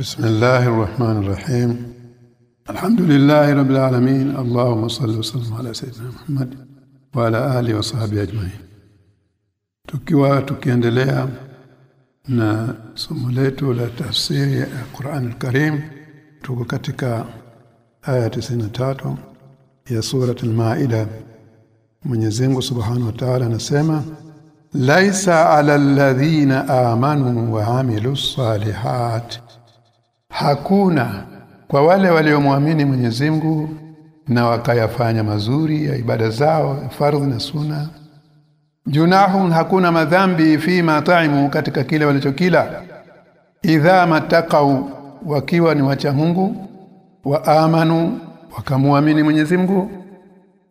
بسم الله الرحمن الرحيم الحمد لله رب العالمين اللهم صل وسلم على سيدنا محمد وعلى اله وصحبه اجمعين tukiwa tukiendelea na somo letu la tafsiri ya Qur'an al-Karim tuko katika aya 93 ya sura al-Maida Mwenyezi Mungu Subhanahu wa Ta'ala anasema laisa 'ala alladhina amanu wa 'amilus salihat hakuna kwa wale waliomwamini Mwenyezi Mungu na wakayafanya mazuri ya ibada zao fardhi na suna junahun hakuna madhambi fi mataimu katika kile walichokila. Idha matakau wakiwa ni wacha Mungu wa amanu wakamwamini Mwenyezi Mungu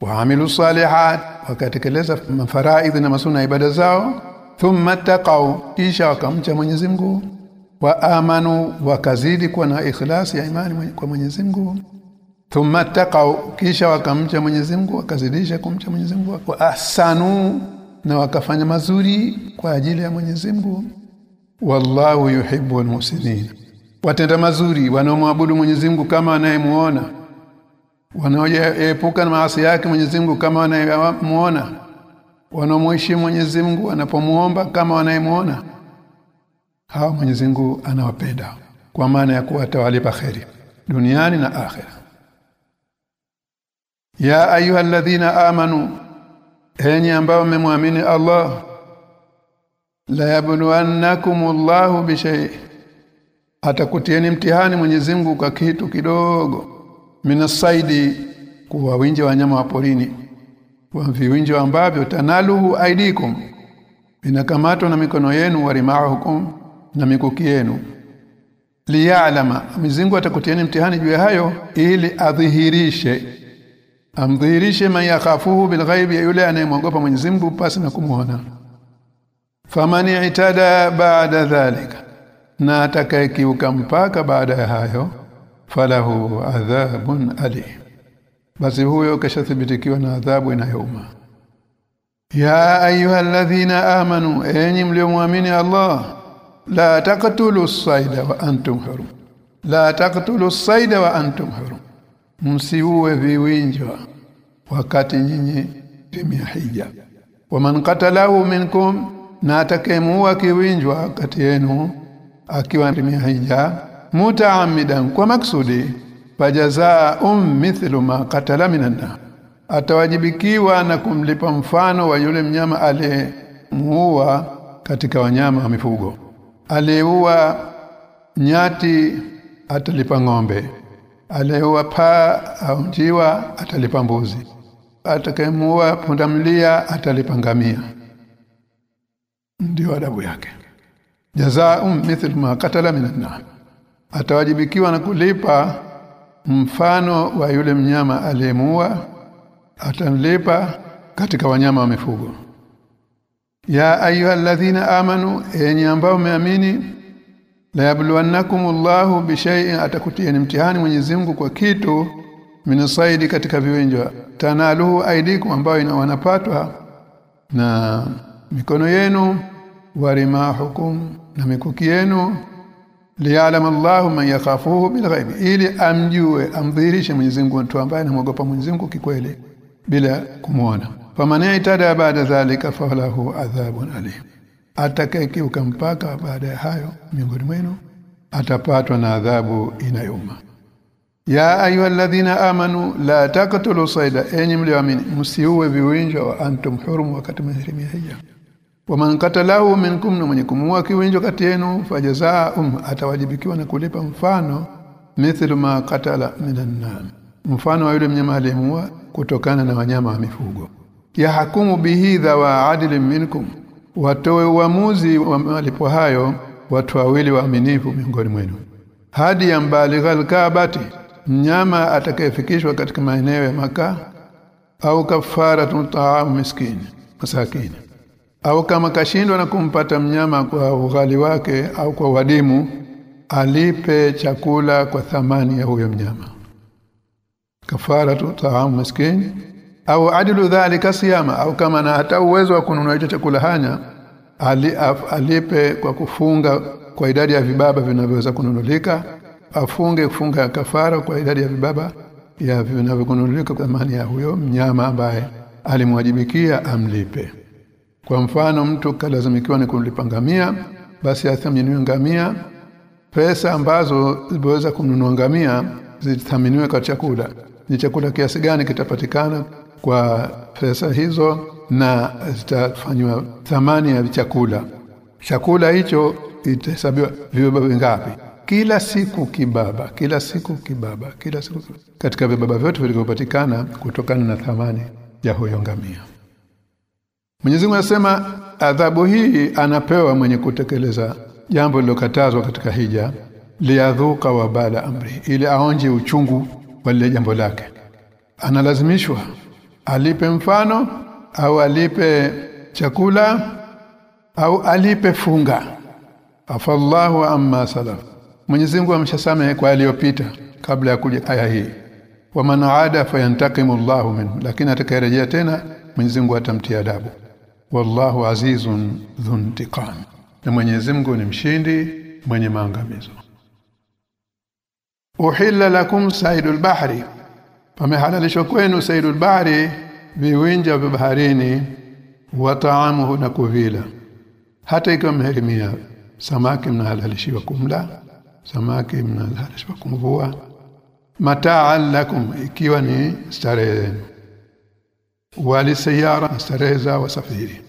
waamilu salihat wakatekeleza mafaraidhi na masuna ibada zao. Thumma taqau kisha wakamcha Mwenyezi Mungu wa amanu wakazidi kuwa na ikhlasi ya imani kwa Mwenyezi Mungu. Thumma taqau kisha wakamcha Mwenyezi Mungu wakazidisha kumcha Mwenyezi Mungu. Wa ahsanu na wakafanya mazuri kwa ajili ya Mwenyezi Mungu. Wallahu yuhibbu almuhsinin. Watenda mazuri wanaomwabudu Mwenyezi Mungu kama anayemuona wanaoepuka na maasi yake Mwenyezi Mungu kama anayemuona wanaomheshimu Mwenyezi Mungu wanapomuomba kama wanayemuona hawa Mwenyezi Mungu anawapenda kwa maana ya kuwa atawalipa kheri duniani na akhera. Ya ayuha ayyuhalladhina amanu enyi ambao mmemwamini Allah la yabluwannakumullahu bishay atakutieni mtihani Mwenyezi Mungu kwa kitu kidogo minasaidi kuwa winje wanyama wa porini wa viwinjo ambavyo tanaluhu aidikum vinakamatwa na mikono yenu warimahukum na mikuki yenu. Liya'lama mizingu atakutieni mtihani juu hayo ili adhihirishe. Amdhihirishe man yakhafuhu bilghaibi yule anayemwogopa Mwenyezi Mungu pasi na kumuona. Famani itada baada dhalika na atakayekiuka mpaka baada ya hayo falahu adhabun ali basi huyo kashathibitikiwa na adhabu inayouma. Ya ayuha alladhina amanu enyi mliomwamini Allah la taqtulu as-sayda wa antum hurum la taqtulu as-sayda wa antum hurum msiue viwinjwa wakati nyinyi timia hija. Waman qatalahu minkum na atakayemuua kiwinjwa kati yenu akiwa timia hija mutaamidan kwa maksudi fajazaa um mithlu ma qatala minan atawajibikiwa na kumlipa mfano wa yule mnyama aliyemuua katika wanyama wa mifugo aliyeua nyati atalipa ng'ombe. Aliua paa au njiwa atalipa mbuzi. Atakayemuua pundamlia atalipa ngamia. Ndio adabu yake. Jazaa'um mithlu ma qatala minan atawajibikiwa na kulipa mfano wa yule mnyama aliyemuua. Atamlipa katika wanyama wa mifugo ya ayuha ayyuhalladhina amanu enyi ambao mmeamini la yabluwannakumullahu bishai'in atakutieni mtihani Mwenyezi Mungu kwa kitu minasaidi katika viwenjwa tanaluhu aidikum ambayo ina wanapatwa na mikono yenu warimahukum na mikuki yenu liya'lam Allahu man yakhafuhu bilghaibi ili amjue amdhihirishe Mwenyezi Mungu mtu ambaye anamwogopa Mwenyezi Mungu kikweli bila kumuona faman itada baada dhalika falahu adhabun alim. Atakayekiuka mpaka baada ya hayo miongoni mwenu atapatwa na adhabu inayuma ya ayyuhalladhina amanu la taqtulu sayda enyi mlioamini msiue viwinjo wa antum hurum wakati mnahirimia hija. Waman qatalahu minkum na mwenye kumuua kiwinjo kati yenu fajazaa um atawajibikiwa na kulipa mfano mithlu ma qatala minan mfano wa yule mnyama aliyemuua kutokana na wanyama wa mifugo ya hakumu bihi dhawa adilin minkum. Watoe uamuzi wa malipo hayo watu wawili waaminifu miongoni mwenu. Hadi ya mbalighal kabati mnyama atakayefikishwa katika maeneo ya maka au kafara taamu miskini masakini au kama kashindwa na kumpata mnyama kwa ughali wake au kwa wadimu alipe chakula kwa thamani ya huyo mnyama. Kafara taamu miskini au adilu dhalika siyama au kama na hata uwezo wa kununua hicho chakula hanya alipe kwa kufunga kwa idadi ya vibaba vinavyoweza kununulika afunge funga kafara kwa idadi ya vibaba ya vinavyokunulika kwa thamani ya huyo mnyama ambaye alimwajibikia amlipe. Kwa mfano mtu kalazimikiwa ni kumlipa ngamia basi athaminiwe ngamia. Pesa ambazo ziliweza kununua ngamia zithaminiwe kwa chakula. Ni chakula kiasi gani kitapatikana kwa pesa hizo na zitafanywa thamani ya chakula. Chakula hicho itahesabiwa vibaba vingapi? Kila siku kibaba kila siku kibaba kila siku kibaba. katika vibaba vyote vilivyopatikana kutokana na thamani ya huyo ngamia. Mwenyezi Mungu anasema adhabu hii anapewa mwenye kutekeleza jambo lilokatazwa katika hija liadhuka wabala amri ili aonje uchungu wa lile jambo lake. Analazimishwa alipe mfano au alipe chakula au alipe funga. Afallahu amma salaf. Mwenyezi Mungu amshasamehe kwa aliyopita kabla ya kuja aya hii. Wa man aada fayantakimu Allahu minhu. Lakini atakayerejea tena Mwenyezi Mungu atamtia adabu. Wallahu azizun dhuntiqam na Mwenyezi Mungu ni mshindi mwenye maangamizo. Uhilla lakum saidul bahri pamehalalishwa kwenu saidul bahri viwinja vya baharini wataamuhu na kuvila. Hata ikiwa mherimia samaki mnahalalishiwa kumla samaki mnahalalishiwa kumvua. Mataan lakum ikiwa ni starehe walisayara starehe za wasafiri.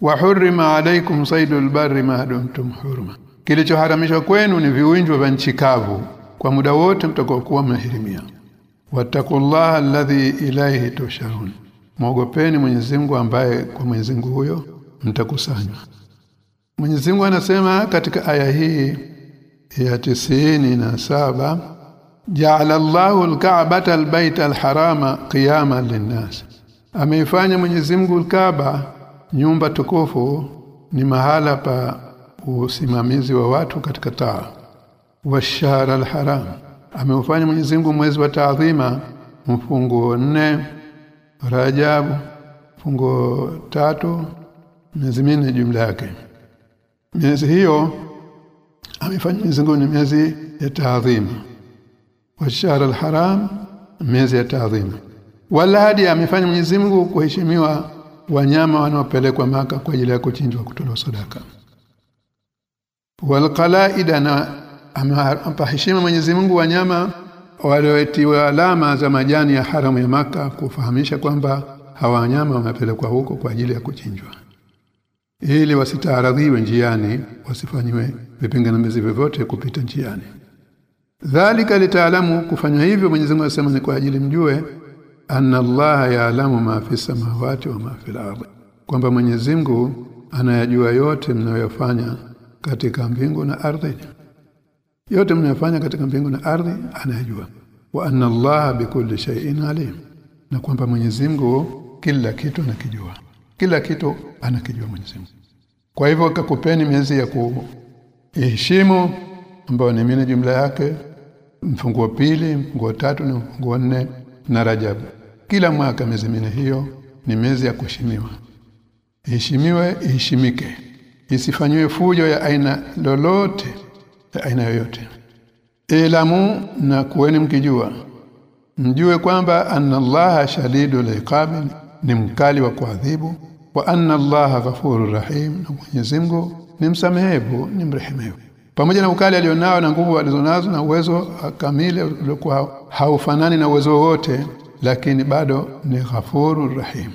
Wa hurrima alaykum saydul barri ma dumtum hurma. Kilichoharamishwa kwenu ni viwinjwa vya nchi kavu. Kwa muda wote mtakokuwa mnahirimia wattaqullaha alladhi ilayhi tusharun. Muogopeni Mwenyezi Mungu ambaye kwa Mwenyezi Mungu huyo mtakusanywa. Mwenyezi Mungu anasema katika aya hii ya tisini na saba Ja'ala Allahu al-Ka'bata al-Baita al-Harama qiyaman lin-nas. Ameifanya Mwenyezi Mungu al-Kaaba nyumba tukufu ni mahala pa usimamizi wa watu katika taa. Washara al-haram ameufanya Mwenyezi Mungu mwezi wa taadhima mfungo nne Rajabu fungo tatu miezi minne jumla yake. Miezi hiyo amefanya Mwenyezi Mungu ni miezi ya taadhima. Wa al-haram miezi ya taadhima. Wala hadi amefanya Mwenyezi Mungu kuheshimiwa wanyama wanaopelekwa maka kwa ajili ya kuchinjwa kutolewa sadaka. Walqalaida na ampa heshima Mwenyezi Mungu wanyama walioetiwa alama za majani ya haramu ya maka kufahamisha kwamba hawa wanyama wamepelekwa huko kwa ajili ya kuchinjwa. Ili wasitaaradhiwe njiani wasifanywe vipingamizi vyovyote kupita njiani. Dhalika litaalamu kufanya hivyo Mwenyezi Mungu anasema ni kwa ajili mjue anna Allah yaalamu ma fi samawati wa ma fi al kwamba Mwenyezi Mungu anayajua yote mnayofanya katika mbingu na ardhi yote mnayofanya katika mbingu na ardhi anayajua. Wa anna Allah bikulli shay'in alim. Na kwamba Mwenyezi Mungu kila kitu anakijua. Kila kitu anakijua Mwenyezi Mungu. Kwa hivyo akakupeni miezi ya kuheshimu ambayo ni mine jumla yake mfunguo pili mfunguo tatu na mfunguo nne na Rajab kila mwaka miezi mine hiyo ni miezi ya kuheshimiwa. Heshimiwe iheshimike. Isifanywe fujo ya aina lolote aina yoyote. Ilamu na kuweni mkijua. Mjue kwamba anna Allah shadidul iqab ni mkali wa kuadhibu wa anna Allah ghafurur rahim na Mwenyezi Mungu ni msamehevu ni mrehemevu. Pamoja na ukali alionao na nguvu alizonazo na uwezo kamili uliokuwa haufanani na uwezo wote lakini bado ni ghafurur rahim.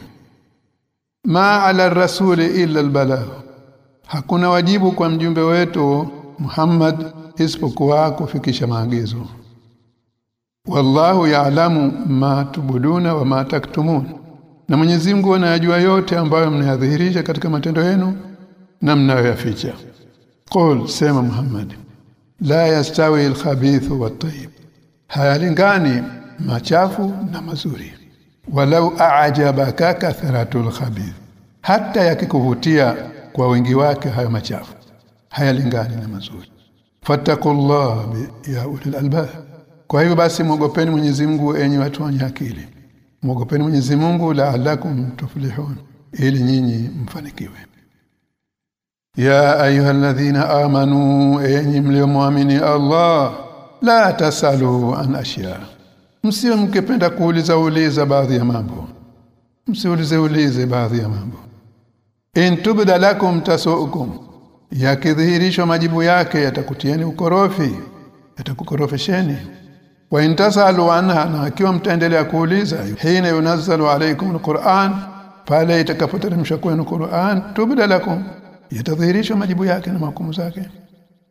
Ma ala rasuli illa albalagh. Hakuna wajibu kwa mjumbe wetu Muhammad isipokuwa kufikisha maagizo. Wallahu ya'lamu ma tubuduna wa ma taktumun. Na Mwenyezi Mungu anayajua yote ambayo mnayadhihirisha katika matendo yenu na mnayoyaficha. Qul sema Muhammad la yastawi al-khabith wat-tayyib. Hayalingani machafu na mazuri. Walau a'jabaka kathratul khabith. Hata yakikuvutia kwa wengi wake hayo machafu hayalingani na mazuri. Fattakullah ya ulil albab. Kwa hivyo basi mwogopeni Mwenyezi Mungu enyi watu wenye akili. Mwogopeni Mwenyezi Mungu la'allakum tuflihun ili nyinyi mfanikiwe. Ya ayuha ayyuhalladhina amanu enyi mliomwamini Allah la tasalu an ashya. Msiwe mkipenda kuuliza uliza baadhi ya mambo. Msiulize ulize baadhi ya mambo. In tubda lakum tasukum yakidhihirishwa majibu yake yatakutieni ukorofi yatakukorofesheni wa intasalu anha na akiwa mtaendelea kuuliza hina yunazzalu alaykum alquran pale itakapoteremshwa kwenu Qur'an tubda lakum yatadhihirishwa majibu yake na mahukumu zake.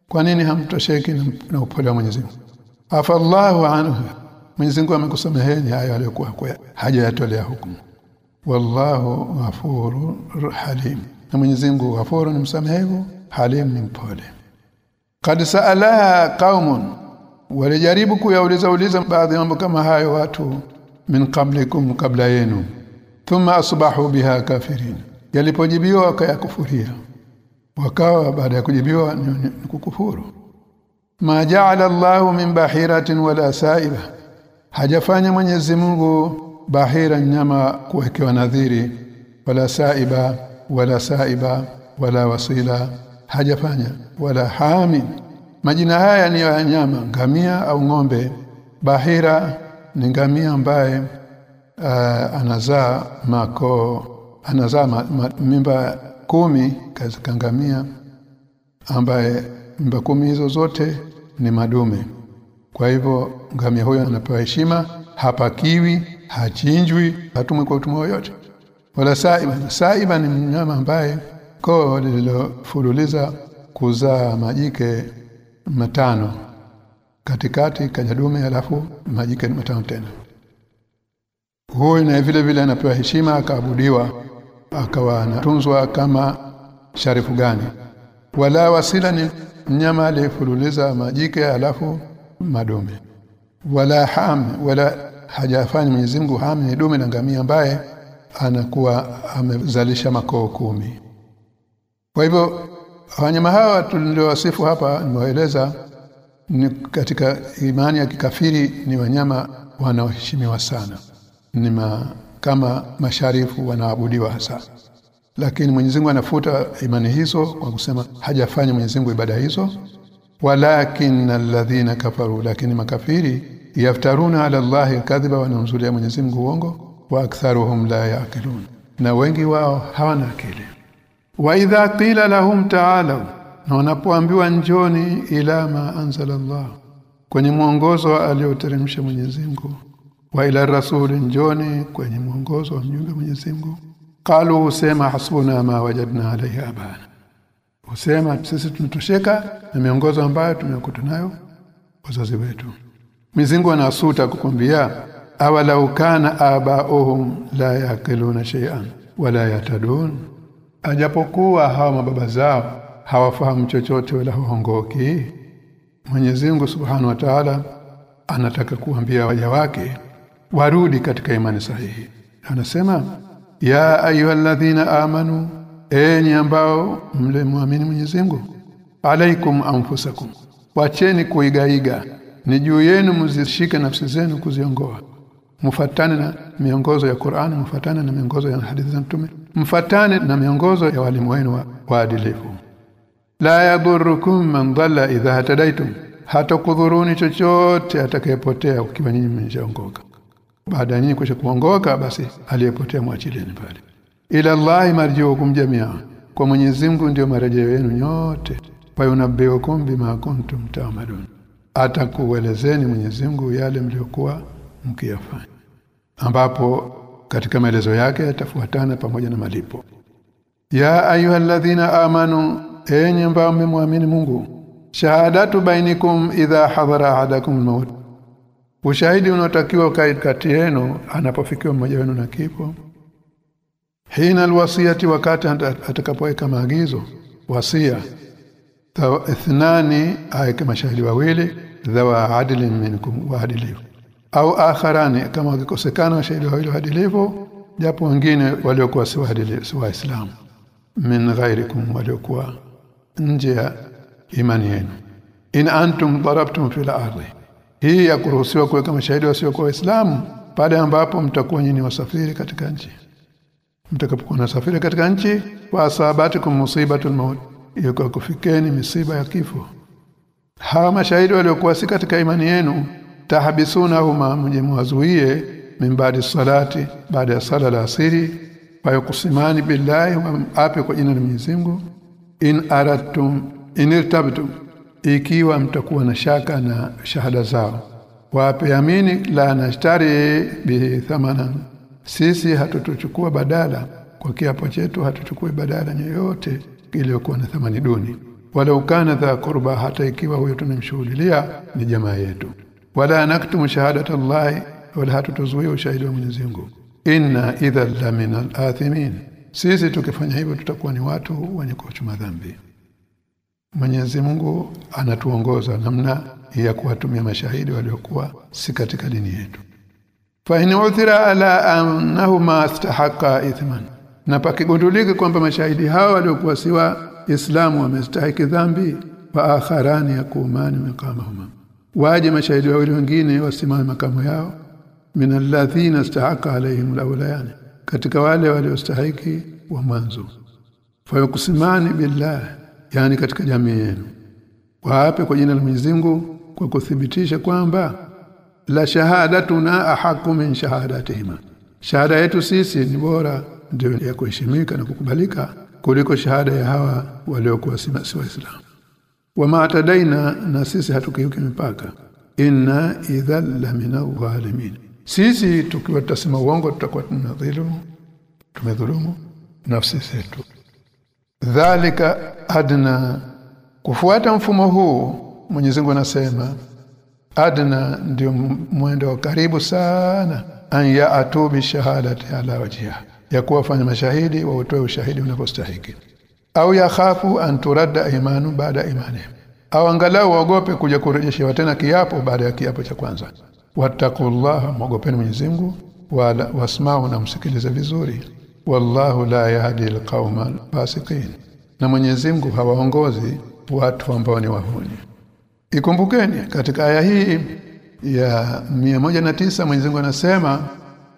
Kwa nini hamtosheki na upole wa Mwenyezi Mungu? Afallahu anhu Mwenyezi Mungu amekusameheni hayo aliyokuwa hajayatolea hukumu. Wallahu ghafurur halim. Na Mwenyezi Mungu ghafuru ni msamehevu halim ni mpole. Kad saalaha qaumun walijaribu kuyauliza uliza baadhi mambo kama hayo watu min qablikum kabla yenu. Thumma asbahu biha kafirin yalipojibiwa wakayakufuria. Wakawa baada ya kujibiwa ni kukufuru. Ma ja'ala Allahu min bahiratin wala sa'iba hajafanya Mwenyezi Mungu bahira nyama kuwekewa nadhiri wala saiba wala saiba wala wasila hajafanya wala hamin majina haya ni ya nyama ngamia au ng'ombe. Bahira ni ngamia ambaye uh, anazaa mako anazaa ma, ma, mimba kumi katika ngamia ambaye mimba kumi hizo zote ni madume. Kwa hivyo ngamia huyo anapewa heshima hapakiwi hachinjwi hatumwi kwa utumwa yote wala saiba saiba ni mnyama ambaye koo lililofululiza kuzaa majike matano. Katikati kajadume alafu majike matano tena. Huyu na vile vile anapewa heshima akaabudiwa akawa anatunzwa kama sharifu gani. Wala wasila ni mnyama aliyefululiza majike alafu madume. Wala ham wala hajafanya Mwenyezi Mungu ham ni dume na ngamia ambaye anakuwa amezalisha makoo kumi kwa hivyo wanyama hawa tuliowasifu hapa nimewaeleza ni katika imani ya kikafiri ni wanyama wanaoheshimiwa sana. Ni ma, kama masharifu wanaabudiwa hasa. Lakini Mwenyezi Mungu anafuta imani hizo kwa kusema hajafanya Mwenyezi Mungu ibada hizo. Walakin alladhina kafaru lakini makafiri yaftaruna ala Allahi kadhiba wanamzulia Mwenyezi Mungu uongo wa aktharuhum la yaqilun na wengi wao hawana akili wa idha qila lahum ta'alu na wanapoambiwa njoni ila ma anzala Allah kwenye mwongozo alioteremsha Mwenyezi Mungu. Wa ila rasuli njoni kwenye mwongozo wa mjumbe Mwenyezi Mungu. Qalu usema hasbuna ma wajadna alayhi abana. Usema sisi tunatosheka na miongozo ambayo tumekuta nayo wazazi wetu. Mizingu anasuta kukwambia awalau kana abaohum la yaqiluna shay'an wala yatadun ajapokuwa hawa mababa zao hawafahamu chochote wala haongoki Mwenyezi Mungu Subhanahu wa Ta'ala anataka kuambia waja wake warudi katika imani sahihi. Anasema ya ayyuhalladhina amanu enyi ambao mlemwamini Mwenyezi Mungu alaikum anfusakum wacheni kuigaiga ni juu yenu mzishike nafsi zenu kuziongoa mfatane na miongozo ya Qur'an mfatane na miongozo ya hadithi za Mtume mfatane na miongozo ya walimu wenu waadilifu. La yadurrukum man dhalla idha hatadaitum hata kudhuruni chochote atakayepotea ukiwa nyinyi mmeshaongoka. Baada nyinyi kisha kuongoka basi aliyepotea mwachilieni pale. Ila Allah marjiukum jamia kwa Mwenyezi Mungu ndio marejeo yenu nyote. Fa yunabbiukum bima kuntum ta'malun atakuelezeni Mwenyezi Mungu yale mliokuwa mkiyafanya ambapo katika maelezo yake yatafuatana pamoja na malipo. Ya ayyuhalladhina amanu enyi ambao mmemwamini Mungu shahadatu bainikum idha hadhara ahadakum almaut. Ushahidi unaotakiwa kati yenu anapofikiwa mmoja wenu na kipo. Hina alwasiyati wakati atakapoweka maagizo wasia. Ithnani aike mashahidi wawili dhawa adlin minkum wa waadilifu au akharani kama wakikosekana shahidi wawili waadilifu japo wengine waliokuwa si waadilifu waislamu. Min ghairikum waliokuwa nje ya imani yenu. In antum darabtum fil ardi. Hii ya kuruhusiwa kuweka mashahidi wasiokuwa waislamu pale ambapo mtakuwa nyinyi wasafiri katika nchi. Mtakapokuwa nasafiri katika nchi wa asabatikum musibatul maut yuko kufikeni misiba ya kifo. Hawa mashahidi waliokuwa si katika imani yenu tahbisuna huma mwazuie mimbadi salati baada ya sala la asiri fayakusimani billahi wa ape kwa jina la Mwenyezi in aratum in irtabtum ikiwa mtakuwa na shaka na shahada zao. Wape amini la nashtari bi thamana sisi hatutochukua badala kwa kiapo chetu hatuchukui badala yoyote iliyokuwa na thamani duni. Wala ukana dha kurba hata ikiwa huyo tunamshuhudia ni jamaa yetu wala naktumu shahadata Allah wala hatutuzuia ushahidi wa Mwenyezi Mungu. Inna idha la min al-athimin sisi tukifanya hivyo tutakuwa ni watu wenye kuchuma dhambi. Mwenyezi Mungu anatuongoza namna ya kuwatumia mashahidi waliokuwa si katika dini yetu. Fa in uthira ala annahuma astahaqa ithman. Na pakigundulika kwamba mashahidi hawa waliokuwa siwa Islamu wamestahiki dhambi wa akharani yakumani maqamahuma waje mashahidi wawili wengine wasimame makamu yao. Min alladhina istahaka alaihim alawlayan katika wale waliostahiki wa mwanzo. Fayakusimani billah yani katika jamii yenu. Waape kwa jina la Mwenyezi Mungu kwa kuthibitisha kwamba la shahadatuna ahaku min shahadatihima. Shahada yetu sisi ni bora ndio ya kuheshimika na kukubalika kuliko shahada ya hawa waliokuwa si waislamu wama atadaina na sisi hatukiuki mipaka. Inna idhal la minadh sisi tukiwa tutasema uongo tutakuwa tunadhulumu tumedhulumu nafsi zetu. Dhalika adna kufuata mfumo huu Mwenyezi Mungu anasema adna ndio mwendo wa karibu sana an yaatu bi shahadati ala wajhiha. Ya kuwafanya mashahidi wa utoe ushahidi unapostahiki au yakhafu an turadda imanu baada imani. Au angalau waogope kuja kurejeshewa tena kiapo baada ya kiapo cha kwanza. Wattaqullaha mwogopeni Mwenyezi Mungu wala wasma'u na msikilize vizuri. Wallahu la yahdi alqauma fasiqin na Mwenyezi Mungu hawaongozi watu ambao ni wahuni. Ikumbukeni katika aya hii ya 109 Mwenyezi Mungu anasema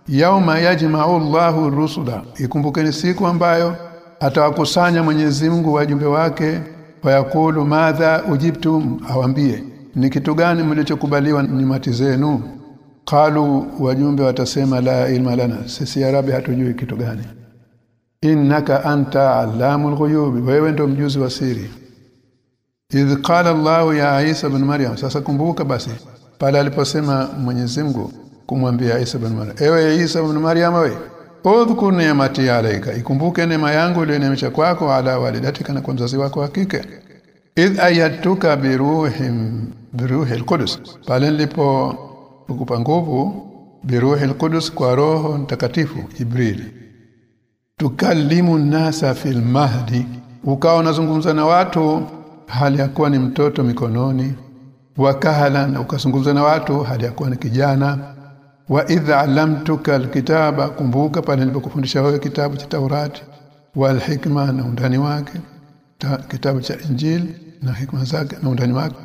yauma yajma'u Allahu rusula. Ikumbukeni siku ambayo atawakusanya Mwenyezi Mungu wajumbe wake wayakulu madha ujibtum awambie ni kitu gani mlichokubaliwa ni mati zenu? Qalu wajumbe watasema la ilma lana sisi ya rabbi hatujui kitu gani. Innaka anta allamul ghuyub wewe ndio mjuzi wa siri. Idh qala Allah ya Isa ibn Maryam sasa kumbuka basi pale aliposema Mwenyezi Mungu kumwambia Isa ibn Maryam ewe Isa ibn Maryam wewe udhkur ni'mati alayka. Ikumbuke neema yangu iliyoneemesha kwako ala walidatika na kwa mzazi wako wa kike. Idh ayatuka biruhim biruhil qudus. Pale nilipo kukupa nguvu biruhi qudus kwa roho mtakatifu Jibril. Tukallimu nasa fil mahdi. Ukawa unazungumza na watu hali ya kuwa ni mtoto mikononi. Wakahala na ukazungumza na watu hali yakuwa ni kijana wa idha alamtuka alkitaba kumbuka pale nilipokufundisha wewe kitabu cha Taurati wal hikma na undani wake ta, kitabu cha Injil na hikma zake na undani wake.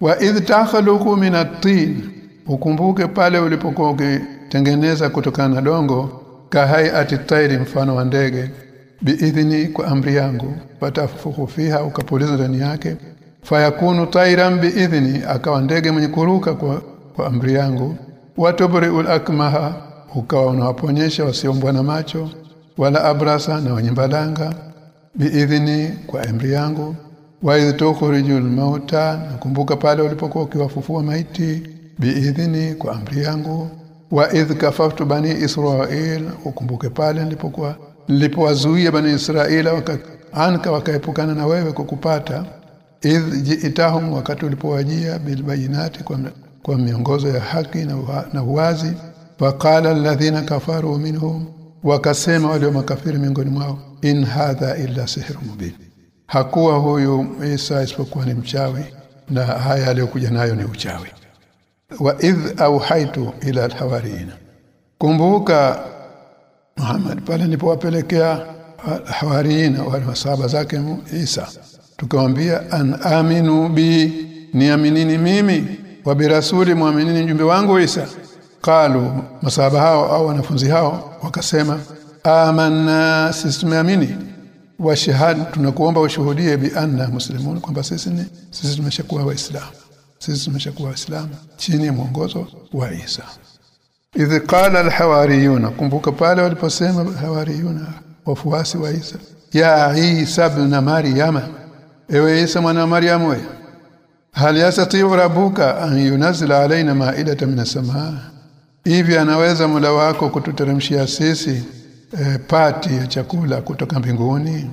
Wa idh takhluqu min at-tin ukumbuke pale ulipokuwa ukitengeneza kutokana na dongo kahai tairi mfano wa ndege. Biidhni kwa amri yangu patafuhu fiha ukapuliza ndani yake. Fayakunu tairan biidhni akawa ndege mwenye kuruka kwa, kwa amri yangu watubriul akmaha ukawa unawaponyesha wasiombwa na macho wala abrasa na wenye biidhini biidhni kwa amri yangu wa idh tukhrijul mauta nakumbuka pale ulipokuwa ukiwafufua maiti biidhni kwa amri yangu wa idh kafaftu bani israil ukumbuke pale nilipokuwa nilipowazuia bani israila waka, anka wakaepukana na wewe kukupata kupata idh jiitahum wakati ulipowajia bilbayinati kwa, kwa miongozo ya haki na, uwazi. Waqala alladhina kafaru minhum wakasema wale wa makafiri miongoni mwao in hadha illa sihrun mubin. Hakuwa huyu Isa isipokuwa ni mchawi na haya aliyokuja nayo ni uchawi. Wa idh auhaitu ila alhawariyina kumbuka Muhammad pale nilipowapelekea hawariyina wale masaba zake Isa tukamwambia an aminu bi niaminini mimi wa birasuli muaminini mjumbe wangu Isa. Qalu masahaba hao au wanafunzi hao wakasema amanna sisi tumeamini. Wa shahad tunakuomba ushuhudie bi anna muslimun kwamba sisi ni sisi tumeshakuwa waislamu. Sisi tumeshakuwa waislamu chini ya mwongozo wa Isa. Idh qala alhawariyuna kumbuka pale waliposema hawariyuna wafuasi wa Isa ya Isa ibn Maryama. Ewe Isa mwana wa Maryam wewe hal yastati'u rabbuka an yunzila alaina ma'idatan minas samaa. Hivi anaweza mula wako kututeremshia sisi e, pati ya chakula kutoka mbinguni?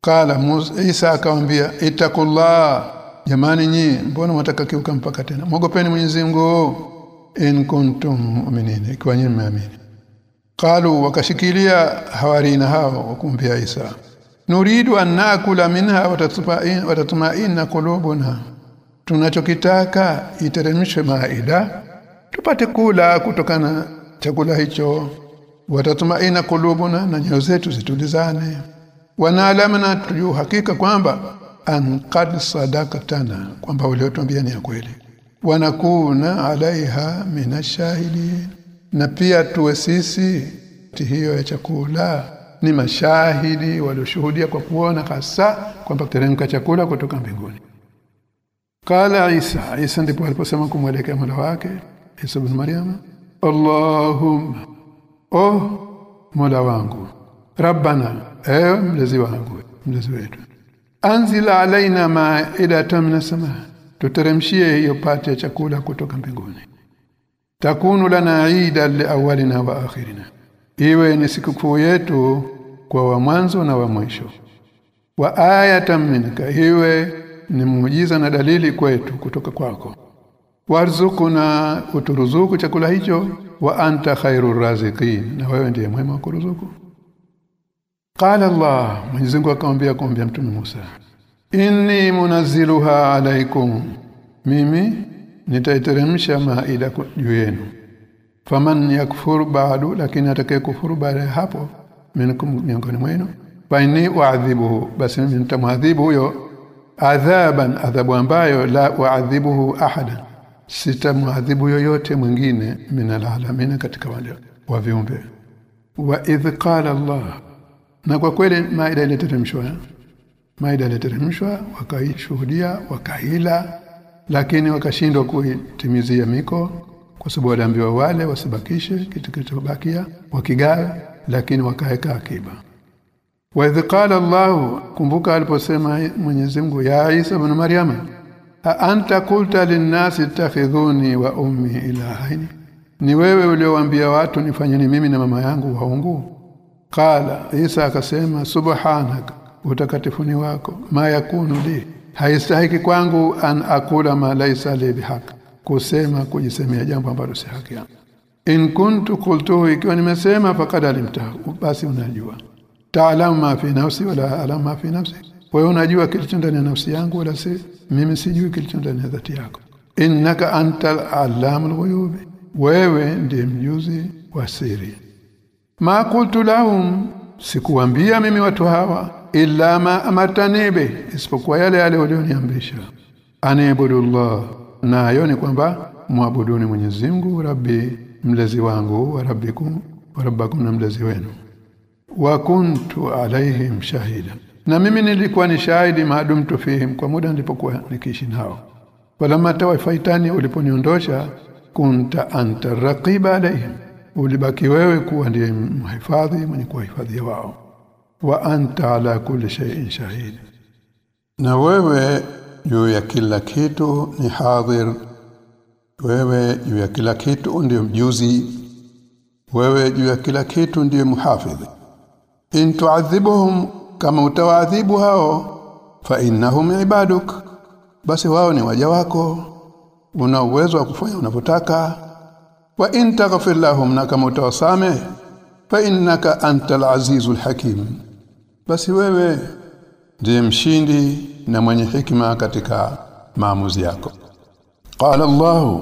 Kala Musa Isa akamwambia itakullah jamani nyi mbona mtaka kiuka mpaka tena? Mwogopeni Mwenyezi Mungu. In kuntum mu'minin ikiwa nyinyi mmeamini. Qalu wakashikilia hawarina hao wakumbia Isa nuridu an nakula minha watatumaina qulubuna tunachokitaka iteremshe maida tupate kula kutokana chakula hicho. Watatumaina kulubuna na nyoyo zetu zitulizane. Wanaalamna tuyu hakika kwamba an qad kwamba uliotuambia ni ya kweli. Wanakuna alaiha minashahidin na pia tuwe sisi hiyo ya chakula ni mashahidi walioshuhudia kwa kuona hasa kwamba teremka chakula kutoka mbinguni Kala Isa Isa ndipo aliposema kumwelekea Mola wake Isa ibn Maryam Allahumma oh Mola wangu Rabbana ewe mlezi wangu mlezi wetu anzila alaina ma'idatan minas samaa, tuteremshie hiyo pati ya chakula kutoka mbinguni takunu lana ida liawalina wa akhirina iwe ni sikukuu yetu kwa wa mwanzo na wa mwisho wa ayatan minka iwe ni muujiza na dalili kwetu kutoka kwako. Warzukuna uturuzuku chakula hicho wa anta khairur raziqin. Na wewe ndiye mwema wa kuruzuku qala allah mwenyezi Mungu akamwambia kumwambia mtume Musa inni munazziluha alaikum mimi nitaiteremsha maida juu yenu. Faman yakfur ba'du lakini atakaye kufuru baada hapo minkum miongoni mwenu fa inni uadhibuhu. Basi mimi nitamwadhibu huyo adhaban adhabu ambayo la uadhibuhu ahadan. Sitamwadhibu yoyote mwingine minalalamina katika wale wa viumbe. Wa idh qala Allah. Na kwa kweli maida iliteremshwa maida iliteremshwa wakaishuhudia wakaila lakini wakashindwa kuitimizia miko kwa sababu waliambiwa wale wasibakishe kitu kilichobakia wakigawe lakini wakaweka akiba wa idh qala Allah kumbuka aliposema Mwenyezi Mungu ya Isa ibn Maryama anta qulta linnasi ittakhidhuni wa ummi ilahaini? Ni wewe uliowaambia watu nifanyeni mimi na mama yangu waungu qala Isa akasema subhanaka utakatifuni wako ma yakunu li haistahiki kwangu an akula ma laysa li bihaq kusema kujisemea jambo ambalo si haki yangu. In kuntu qultuhu ikiwa nimesema faqad alimtahu. Basi unajua taalamu ma fi nafsi wala alamu ma fi nafsi. Wewe unajua kilicho ndani ya nafsi yangu wala si mimi sijui kilicho ndani ya dhati yako. Innaka antal alamul ghuyub. Wewe ndiye mjuzi wa siri. Ma qultu lahum sikuambia mimi watu hawa illa ma amatanibe isipokuwa yale yale walioniamrisha. Anibudullah nayo ni kwamba muabuduni Mwenyezi Mungu rabbi mlezi wangu wa rabbikum wa rabbakum na mlezi wenu wa kuntu alaihim shahida na mimi nilikuwa ni shahidi maadumtu fihim kwa muda nilipokuwa nikiishi nao. Walamma tawafaitani uliponiondosha kunta anta raqiba alaihim. Ulibaki wewe kuwa ndiye mhifadhi mwenye kuwahifadhia wao. Wa anta ala kulli shay'in shahid. Na wewe juu ya kila kitu ni hadhir. Wewe juu ya kila kitu ndiyo mjuzi. Wewe juu ya kila kitu ndiyo muhafidhi in tuadhibuhum kama utawaadhibu hao fa innahum ibaduk basi wao ni waja wako una uwezo wa kufanya unavyotaka. Wa in taghfir lahum na kama utawasame fa innaka antal azizul hakim basi wewe ndiye mshindi na mwenye hikima katika maamuzi yako. Qala allah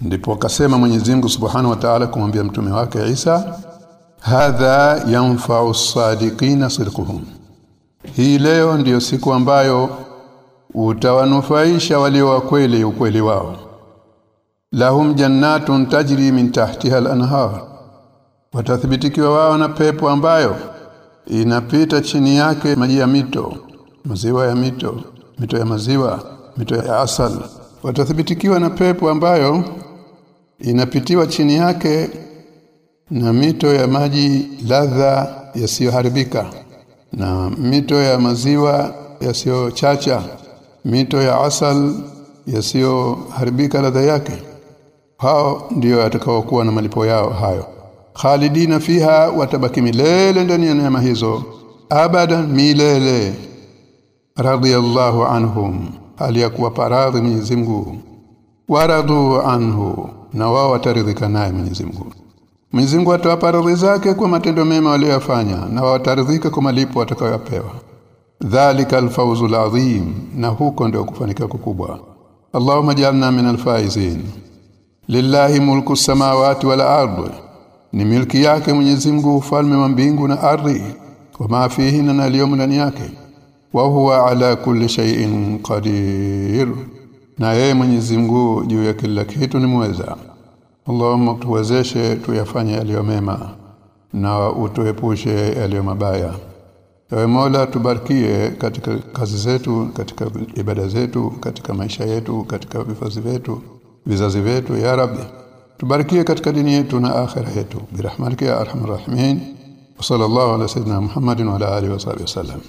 ndipo akasema Mwenyezi Mungu Subhanahu wa Ta'ala kumwambia mtume wake Isa hadha yanfa'u as-sadiqina sidquhum. Hii leo ndiyo siku ambayo utawanufaisha walio wa kweli ukweli wao. Lahum jannatun tajri min tahtiha al-anhar. Watathibitikiwa wao na pepo ambayo inapita chini yake maji ya mito maziwa ya mito mito ya maziwa mito ya asal. Watathibitikiwa na pepo ambayo inapitiwa chini yake na mito ya maji ladha yasiyoharibika. Na mito ya maziwa yasiyochacha. Mito ya asal yasiyoharibika ladha yake. Hao ndio watakaokuwa na malipo yao hayo. Khalidina fiha watabaki milele ndani ya neema hizo. Abadan milele. Radiyallahu anhum. Aliyakuwa paradhi Mwenyezi Mungu. Waradu anhu. Na wao wataridhika naye Mwenyezi Mungu Mwenyezi Mungu atawapa radhi zake kwa matendo mema waliyofanya na wataridhika kwa malipo watakayopewa. Dhalika alfawzu alazim na huko ndio kufanikiwa kukubwa. Allahumma jalna min alfaizin. Lillahi mulku samawati wal ardi. Ni milki yake Mwenyezi Mungu ufalme wa mbingu na ardhi. Wa fihi na aliyomo ndani yake. Wa huwa ala kulli shay'in qadir. Na yeye Mwenyezi Mungu juu ya kila kitu ni mweza Allahumma tuwezeshe tuyafanye yaliyo mema na utuepushe yaliyo mabaya Ewe Mola tubarikie katika kazi zetu, katika ibada zetu, katika maisha yetu, katika vifazi vyetu, vizazi vyetu ya Rabbi. Tubarikie katika dini yetu na akhira yetu. Birahmatika ya arhamar rahimin. Wa sallallahu ala sayyidina Muhammadin wa ala alihi wa sahbihi wasallam.